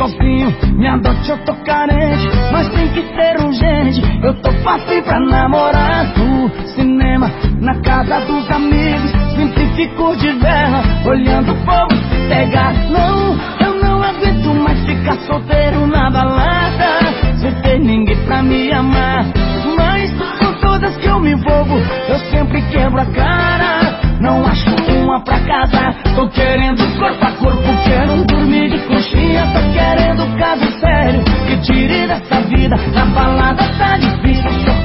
sozinho, me adote, eu tô carente. Mas tem que ser urgente, eu tô fácil pra namorar. No cinema, na casa dos amigos, sempre fico de vela, olhando o povo se pegar. Não, eu não aguento mais ficar solteiro na balada, sem ter ninguém pra me amar. Mas com todas que eu me envolvo, eu sempre quebro a cara. Não acho uma pra casar, tô querendo dessa vida Na balada tá difícil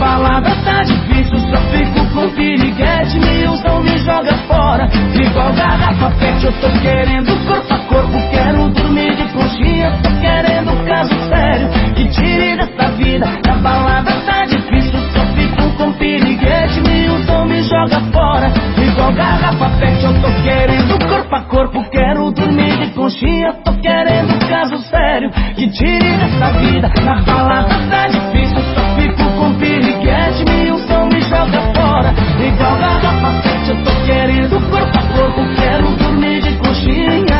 balada tá difícil Só fico com piriguete usam, me joga fora. Igual garrafa pet Eu tô querendo corpo a corpo Quero dormir de conchinha Tô querendo caso sério. Que tire dessa vida Na balada tá difícil Só fico com piriguete usam, me joga fora. Igual garrafa pet Eu tô querendo corpo a corpo Quero dormir de conchinha Tô querendo caso sério. Que tire dessa vida Na balada eu tô querendo corpo a corpo, quero dormir de coxinha.